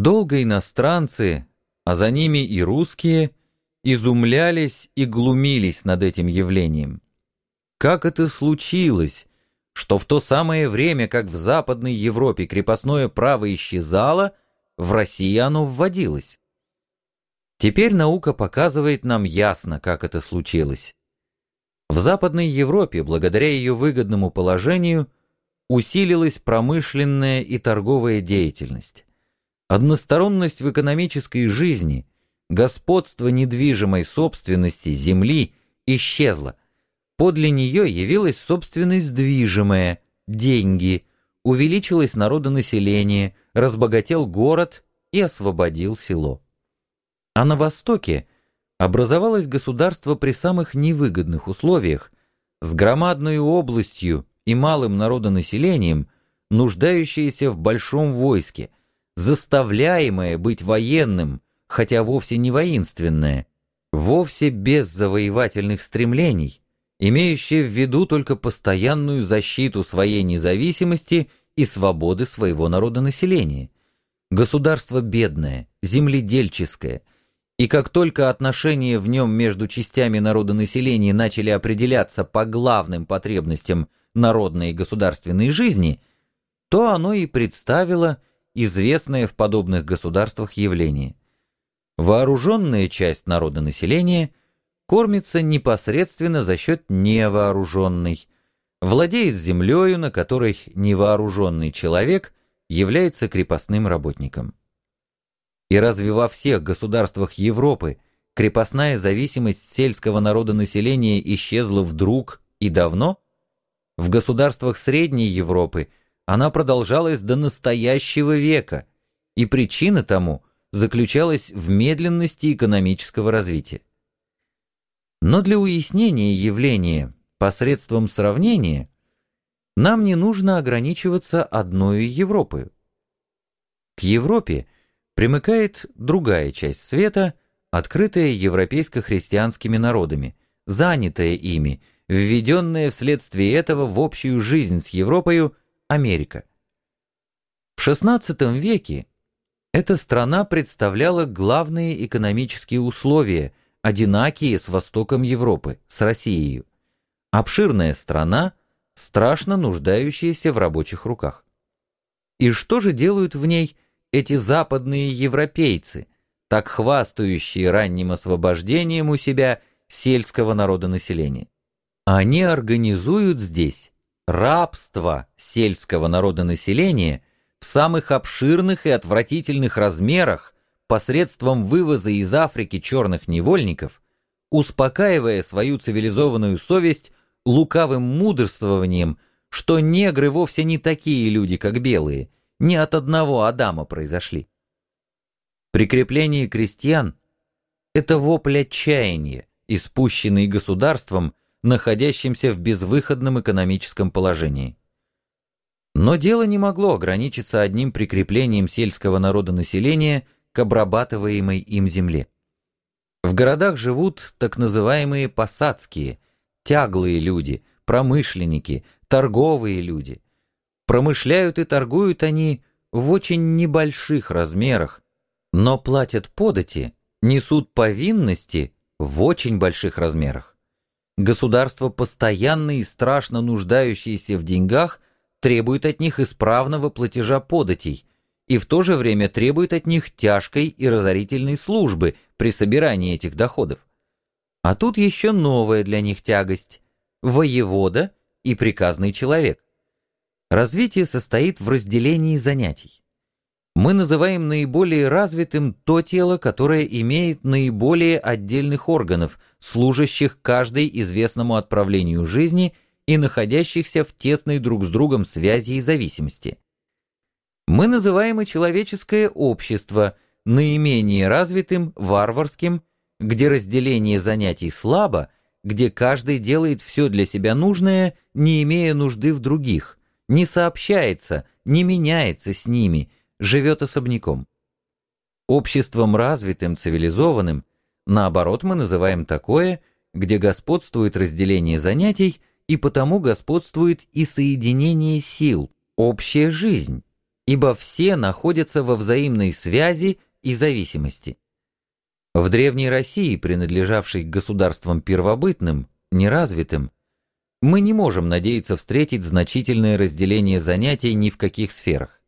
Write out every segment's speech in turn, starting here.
Долго иностранцы, а за ними и русские, изумлялись и глумились над этим явлением. Как это случилось, что в то самое время, как в Западной Европе крепостное право исчезало, в России оно вводилось? Теперь наука показывает нам ясно, как это случилось. В Западной Европе, благодаря ее выгодному положению, усилилась промышленная и торговая деятельность. Односторонность в экономической жизни, господство недвижимой собственности, земли исчезла. Подле нее явилась собственность движимая, деньги, увеличилось народонаселение, разбогател город и освободил село. А на Востоке образовалось государство при самых невыгодных условиях, с громадной областью и малым народонаселением, нуждающееся в большом войске – заставляемое быть военным, хотя вовсе не воинственное, вовсе без завоевательных стремлений, имеющее в виду только постоянную защиту своей независимости и свободы своего народонаселения. Государство бедное, земледельческое, и как только отношения в нем между частями народонаселения начали определяться по главным потребностям народной и государственной жизни, то оно и представило – известное в подобных государствах явление. Вооруженная часть народонаселения кормится непосредственно за счет невооруженной, владеет землею, на которой невооруженный человек является крепостным работником. И разве во всех государствах Европы крепостная зависимость сельского народонаселения исчезла вдруг и давно? В государствах Средней Европы – она продолжалась до настоящего века, и причина тому заключалась в медленности экономического развития. Но для уяснения явления посредством сравнения нам не нужно ограничиваться одной Европой. К Европе примыкает другая часть света, открытая европейско-христианскими народами, занятая ими, введенная вследствие этого в общую жизнь с Европою Америка. В XVI веке эта страна представляла главные экономические условия, одинакие с Востоком Европы, с Россией. Обширная страна, страшно нуждающаяся в рабочих руках. И что же делают в ней эти западные европейцы, так хвастающие ранним освобождением у себя сельского народонаселения? Они организуют здесь рабство сельского народонаселения в самых обширных и отвратительных размерах посредством вывоза из Африки черных невольников, успокаивая свою цивилизованную совесть лукавым мудрствованием, что негры вовсе не такие люди, как белые, не от одного Адама произошли. Прикрепление крестьян — это вопль отчаяния, испущенный государством находящимся в безвыходном экономическом положении. Но дело не могло ограничиться одним прикреплением сельского народа населения к обрабатываемой им земле. В городах живут так называемые посадские, тяглые люди, промышленники, торговые люди. Промышляют и торгуют они в очень небольших размерах, но платят подати, несут повинности в очень больших размерах. Государство, постоянно и страшно нуждающееся в деньгах, требует от них исправного платежа податей и в то же время требует от них тяжкой и разорительной службы при собирании этих доходов. А тут еще новая для них тягость – воевода и приказный человек. Развитие состоит в разделении занятий мы называем наиболее развитым то тело, которое имеет наиболее отдельных органов, служащих каждой известному отправлению жизни и находящихся в тесной друг с другом связи и зависимости. Мы называем и человеческое общество наименее развитым, варварским, где разделение занятий слабо, где каждый делает все для себя нужное, не имея нужды в других, не сообщается, не меняется с ними – живет особняком. Обществом развитым, цивилизованным, наоборот, мы называем такое, где господствует разделение занятий, и потому господствует и соединение сил, общая жизнь, ибо все находятся во взаимной связи и зависимости. В Древней России, принадлежавшей государствам первобытным, неразвитым, мы не можем надеяться встретить значительное разделение занятий ни в каких сферах.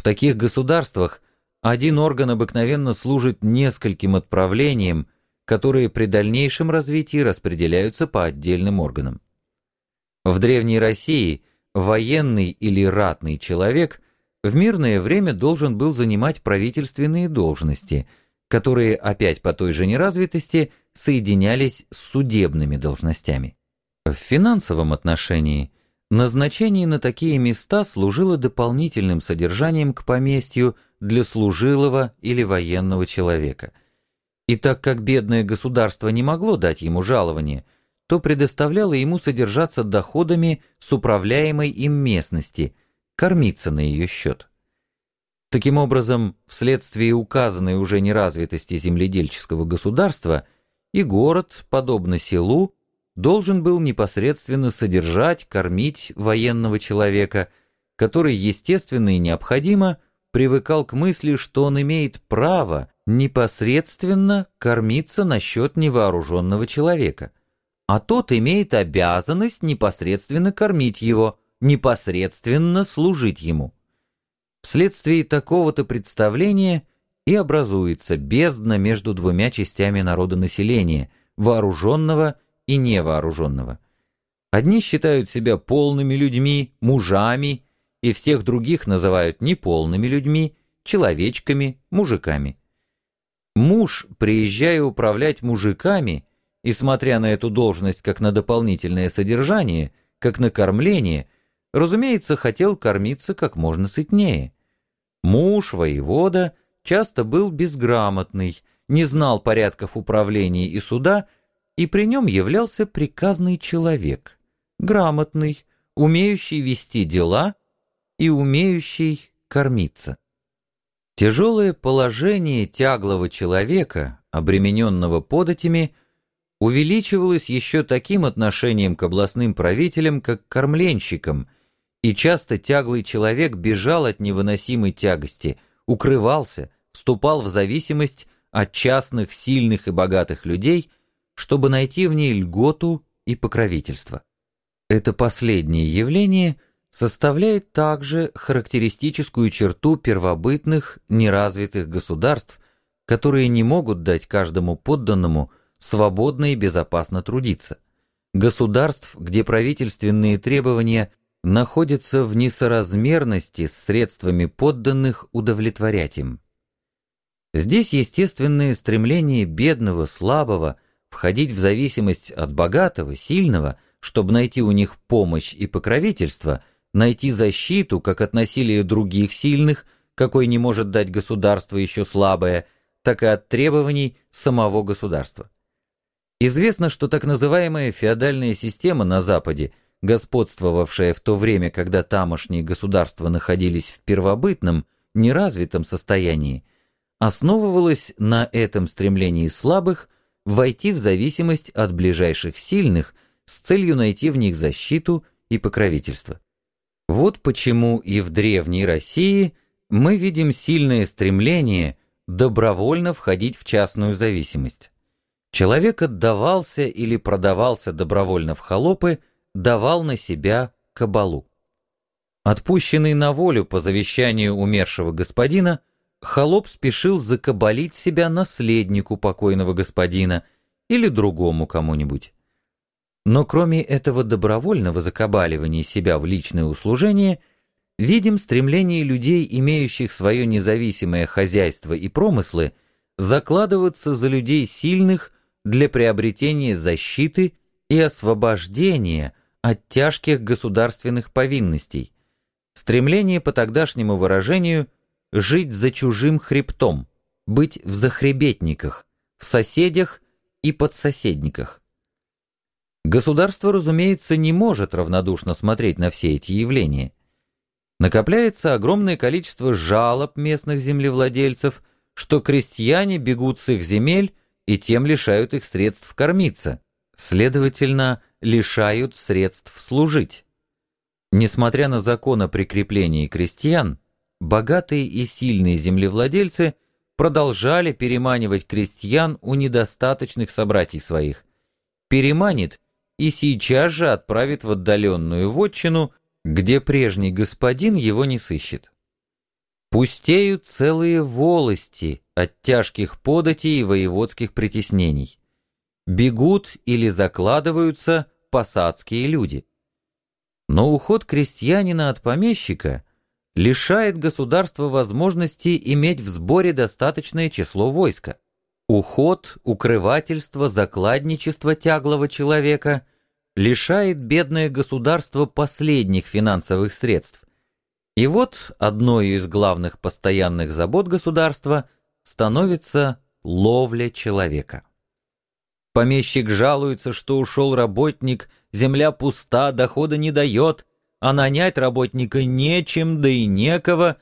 В таких государствах один орган обыкновенно служит нескольким отправлениям, которые при дальнейшем развитии распределяются по отдельным органам. В Древней России военный или ратный человек в мирное время должен был занимать правительственные должности, которые опять по той же неразвитости соединялись с судебными должностями. В финансовом отношении назначение на такие места служило дополнительным содержанием к поместью для служилого или военного человека. И так как бедное государство не могло дать ему жалование – то предоставляло ему содержаться доходами с управляемой им местности, кормиться на ее счет. Таким образом, вследствие указанной уже неразвитости земледельческого государства, и город, подобно селу, должен был непосредственно содержать, кормить военного человека, который, естественно и необходимо, привыкал к мысли, что он имеет право непосредственно кормиться на счет невооруженного человека – а тот имеет обязанность непосредственно кормить его, непосредственно служить ему. Вследствие такого-то представления и образуется бездна между двумя частями народонаселения, вооруженного и невооруженного. Одни считают себя полными людьми, мужами, и всех других называют неполными людьми, человечками, мужиками. Муж, приезжая управлять мужиками, и смотря на эту должность как на дополнительное содержание, как на кормление, разумеется, хотел кормиться как можно сытнее. Муж, воевода, часто был безграмотный, не знал порядков управления и суда, и при нем являлся приказный человек, грамотный, умеющий вести дела и умеющий кормиться. Тяжелое положение тяглого человека, обремененного податями, увеличивалось еще таким отношением к областным правителям, как к кормленщикам, и часто тяглый человек бежал от невыносимой тягости, укрывался, вступал в зависимость от частных, сильных и богатых людей, чтобы найти в ней льготу и покровительство. Это последнее явление составляет также характеристическую черту первобытных, неразвитых государств, которые не могут дать каждому подданному свободно и безопасно трудиться. Государств, где правительственные требования находятся в несоразмерности с средствами подданных удовлетворять им. Здесь естественное стремление бедного, слабого входить в зависимость от богатого, сильного, чтобы найти у них помощь и покровительство, найти защиту, как от насилия других сильных, какой не может дать государство еще слабое, так и от требований самого государства. Известно, что так называемая феодальная система на Западе, господствовавшая в то время, когда тамошние государства находились в первобытном, неразвитом состоянии, основывалась на этом стремлении слабых войти в зависимость от ближайших сильных с целью найти в них защиту и покровительство. Вот почему и в Древней России мы видим сильное стремление добровольно входить в частную зависимость. Человек отдавался или продавался добровольно в холопы, давал на себя кабалу. Отпущенный на волю по завещанию умершего господина, холоп спешил закабалить себя наследнику покойного господина или другому кому-нибудь. Но кроме этого добровольного закабаливания себя в личное услужение, видим стремление людей, имеющих свое независимое хозяйство и промыслы, закладываться за людей сильных, для приобретения защиты и освобождения от тяжких государственных повинностей, стремление по тогдашнему выражению жить за чужим хребтом, быть в захребетниках, в соседях и подсоседниках. Государство, разумеется, не может равнодушно смотреть на все эти явления. Накопляется огромное количество жалоб местных землевладельцев, что крестьяне бегут с их земель и тем лишают их средств кормиться, следовательно, лишают средств служить. Несмотря на закон о прикреплении крестьян, богатые и сильные землевладельцы продолжали переманивать крестьян у недостаточных собратьей своих. Переманит и сейчас же отправит в отдаленную вотчину, где прежний господин его не сыщет. Пустеют целые волости от тяжких податей и воеводских притеснений. Бегут или закладываются посадские люди. Но уход крестьянина от помещика лишает государства возможности иметь в сборе достаточное число войска. Уход, укрывательство, закладничество тяглого человека лишает бедное государство последних финансовых средств. И вот одной из главных постоянных забот государства становится ловля человека. Помещик жалуется, что ушел работник, земля пуста, дохода не дает, а нанять работника нечем, да и некого.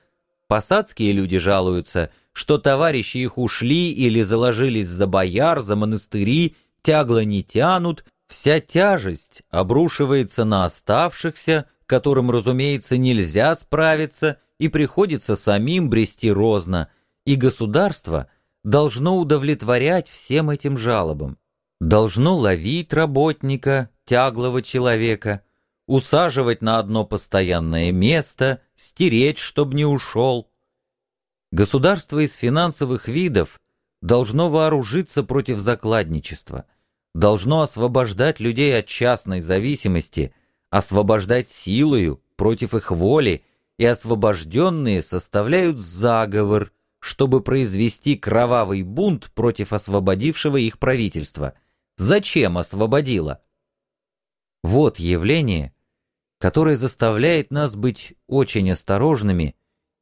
Посадские люди жалуются, что товарищи их ушли или заложились за бояр, за монастыри, тягло не тянут, вся тяжесть обрушивается на оставшихся, которым, разумеется, нельзя справиться, и приходится самим брести розно, и государство должно удовлетворять всем этим жалобам. Должно ловить работника, тяглого человека, усаживать на одно постоянное место, стереть, чтобы не ушел. Государство из финансовых видов должно вооружиться против закладничества, должно освобождать людей от частной зависимости, освобождать силою против их воли, и освобожденные составляют заговор, чтобы произвести кровавый бунт против освободившего их правительства – Зачем освободила? Вот явление, которое заставляет нас быть очень осторожными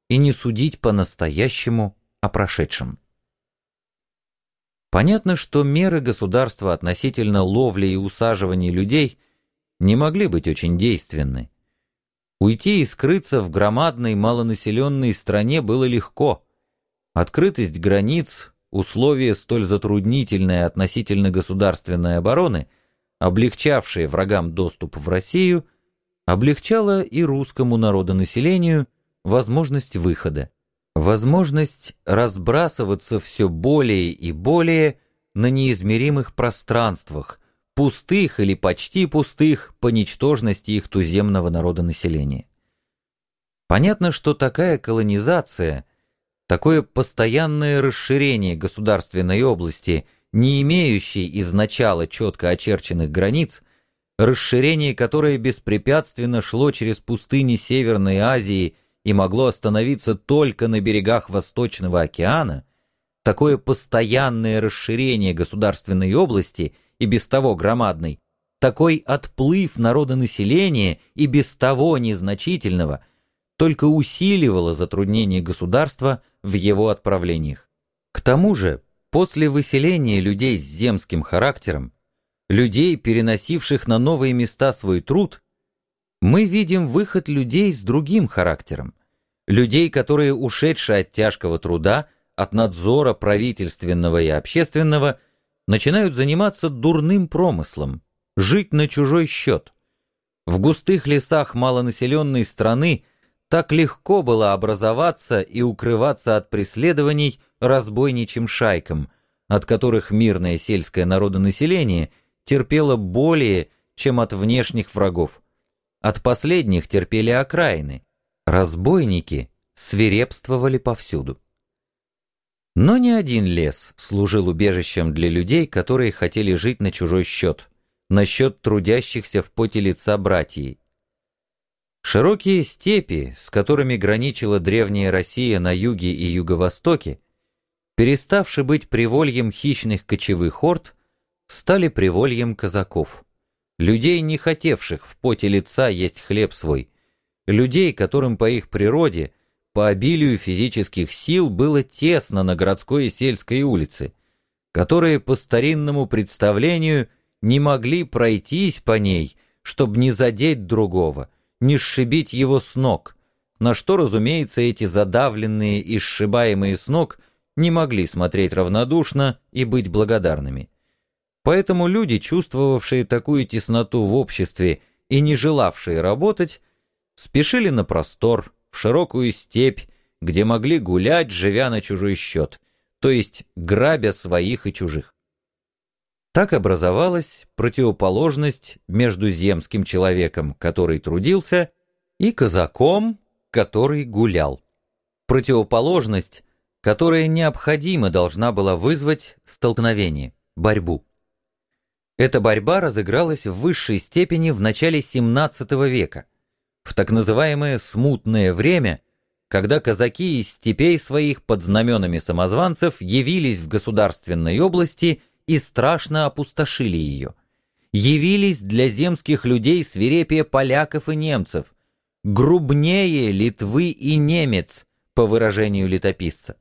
и не судить по-настоящему о прошедшем. Понятно, что меры государства относительно ловли и усаживания людей не могли быть очень действенны. Уйти и скрыться в громадной малонаселенной стране было легко. Открытость границ, условия столь затруднительные относительно государственной обороны, облегчавшие врагам доступ в Россию, облегчало и русскому народонаселению возможность выхода, возможность разбрасываться все более и более на неизмеримых пространствах, пустых или почти пустых по ничтожности их туземного народонаселения. Понятно, что такая колонизация – Такое постоянное расширение государственной области, не имеющей изначала четко очерченных границ, расширение, которое беспрепятственно шло через пустыни Северной Азии и могло остановиться только на берегах Восточного океана, такое постоянное расширение государственной области и без того громадной, такой отплыв народонаселения и без того незначительного – только усиливало затруднение государства в его отправлениях. К тому же, после выселения людей с земским характером, людей, переносивших на новые места свой труд, мы видим выход людей с другим характером, людей, которые, ушедшие от тяжкого труда, от надзора правительственного и общественного, начинают заниматься дурным промыслом, жить на чужой счет. В густых лесах малонаселенной страны – так легко было образоваться и укрываться от преследований разбойничьим шайкам, от которых мирное сельское народонаселение терпело более, чем от внешних врагов. От последних терпели окраины. Разбойники свирепствовали повсюду. Но ни один лес служил убежищем для людей, которые хотели жить на чужой счет, на счет трудящихся в поте лица братьев. Широкие степи, с которыми граничила древняя Россия на юге и юго-востоке, переставши быть привольем хищных кочевых орд, стали привольем казаков, людей, не хотевших в поте лица есть хлеб свой, людей, которым по их природе, по обилию физических сил было тесно на городской и сельской улице, которые по старинному представлению не могли пройтись по ней, чтобы не задеть другого – не сшибить его с ног, на что, разумеется, эти задавленные и сшибаемые с ног не могли смотреть равнодушно и быть благодарными. Поэтому люди, чувствовавшие такую тесноту в обществе и не желавшие работать, спешили на простор, в широкую степь, где могли гулять, живя на чужой счет, то есть грабя своих и чужих. Так образовалась противоположность между земским человеком, который трудился, и казаком, который гулял. Противоположность, которая необходимо должна была вызвать столкновение, борьбу. Эта борьба разыгралась в высшей степени в начале XVII века, в так называемое «смутное время», когда казаки из степей своих под знаменами самозванцев явились в государственной области и страшно опустошили ее. Явились для земских людей свирепие поляков и немцев, грубнее Литвы и немец, по выражению летописца.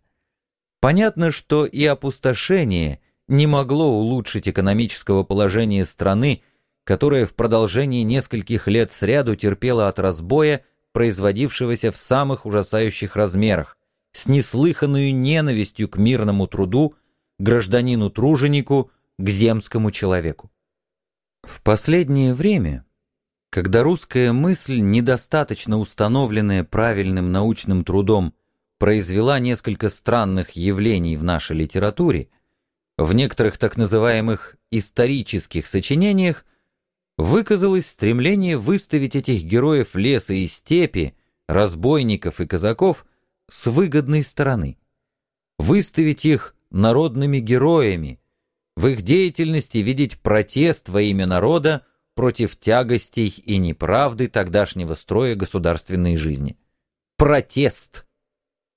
Понятно, что и опустошение не могло улучшить экономического положения страны, которая в продолжении нескольких лет сряду терпела от разбоя, производившегося в самых ужасающих размерах, с неслыханную ненавистью к мирному труду, гражданину-труженику, к земскому человеку. В последнее время, когда русская мысль, недостаточно установленная правильным научным трудом, произвела несколько странных явлений в нашей литературе, в некоторых так называемых исторических сочинениях выказалось стремление выставить этих героев леса и степи, разбойников и казаков с выгодной стороны, выставить их народными героями, в их деятельности видеть протест во имя народа против тягостей и неправды тогдашнего строя государственной жизни. Протест!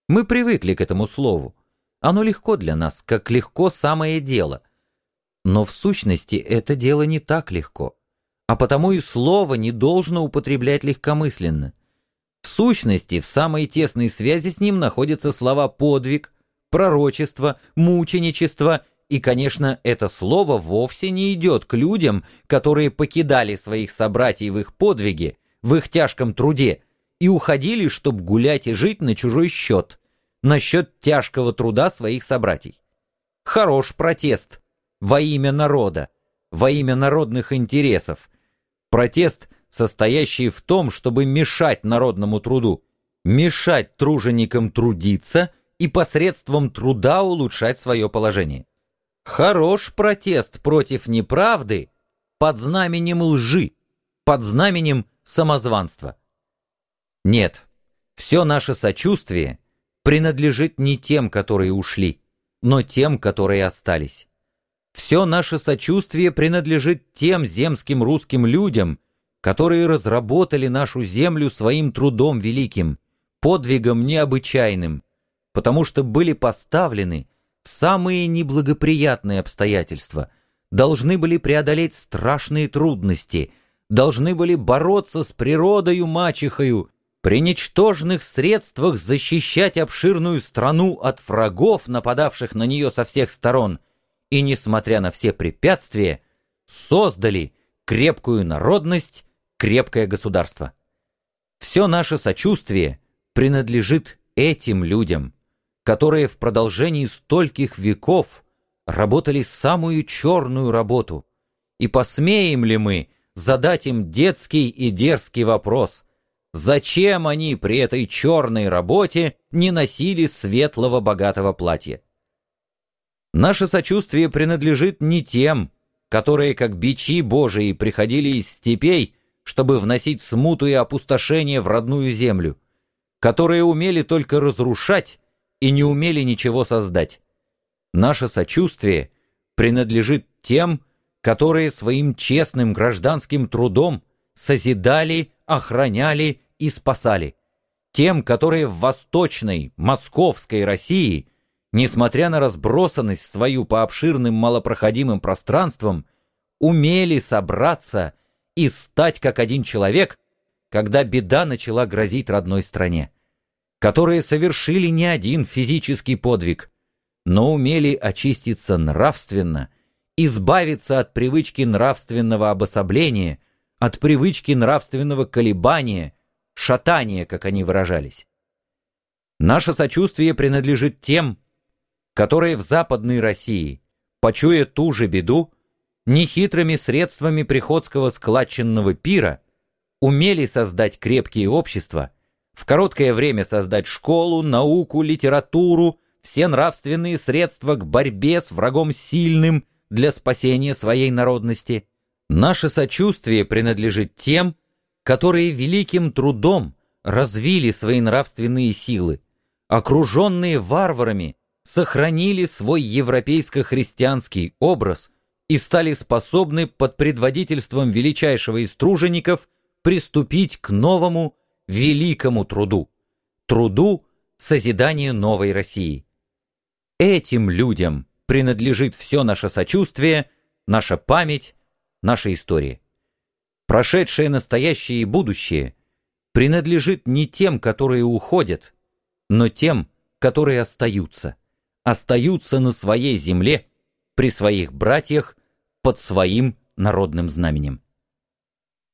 Мы привыкли к этому слову. Оно легко для нас, как легко самое дело. Но в сущности это дело не так легко, а потому и слово не должно употреблять легкомысленно. В сущности, в самой тесной связи с ним находятся слова «подвиг», «пророчество», «мученичество» и, конечно, это слово вовсе не идет к людям, которые покидали своих собратьев в их подвиге, в их тяжком труде, и уходили, чтобы гулять и жить на чужой счет насчет тяжкого труда своих собратьей. Хорош протест во имя народа, во имя народных интересов. Протест, состоящий в том, чтобы мешать народному труду, мешать труженикам трудиться и посредством труда улучшать свое положение. Хорош протест против неправды под знаменем лжи, под знаменем самозванства. Нет, все наше сочувствие — принадлежит не тем, которые ушли, но тем, которые остались. Все наше сочувствие принадлежит тем земским русским людям, которые разработали нашу землю своим трудом великим, подвигом необычайным, потому что были поставлены самые неблагоприятные обстоятельства, должны были преодолеть страшные трудности, должны были бороться с природою мачехою при ничтожных средствах защищать обширную страну от врагов, нападавших на нее со всех сторон, и, несмотря на все препятствия, создали крепкую народность, крепкое государство. Все наше сочувствие принадлежит этим людям, которые в продолжении стольких веков работали самую черную работу, и посмеем ли мы задать им детский и дерзкий вопрос – Зачем они при этой черной работе не носили светлого богатого платья? Наше сочувствие принадлежит не тем, которые, как бичи Божии, приходили из степей, чтобы вносить смуту и опустошение в родную землю, которые умели только разрушать и не умели ничего создать. Наше сочувствие принадлежит тем, которые своим честным гражданским трудом созидали охраняли и спасали. Тем, которые в восточной, московской России, несмотря на разбросанность свою по обширным малопроходимым пространствам, умели собраться и стать как один человек, когда беда начала грозить родной стране, которые совершили не один физический подвиг, но умели очиститься нравственно, избавиться от привычки нравственного обособления – от привычки нравственного колебания, шатания, как они выражались. Наше сочувствие принадлежит тем, которые в Западной России, почуя ту же беду, нехитрыми средствами приходского складченного пира умели создать крепкие общества, в короткое время создать школу, науку, литературу, все нравственные средства к борьбе с врагом сильным для спасения своей народности. Наше сочувствие принадлежит тем, которые великим трудом развили свои нравственные силы, окруженные варварами, сохранили свой европейско-христианский образ и стали способны под предводительством величайшего из тружеников приступить к новому великому труду, труду созидания новой России. Этим людям принадлежит все наше сочувствие, наша память, наша история. Прошедшее, настоящее и будущее принадлежит не тем, которые уходят, но тем, которые остаются, остаются на своей земле, при своих братьях, под своим народным знаменем.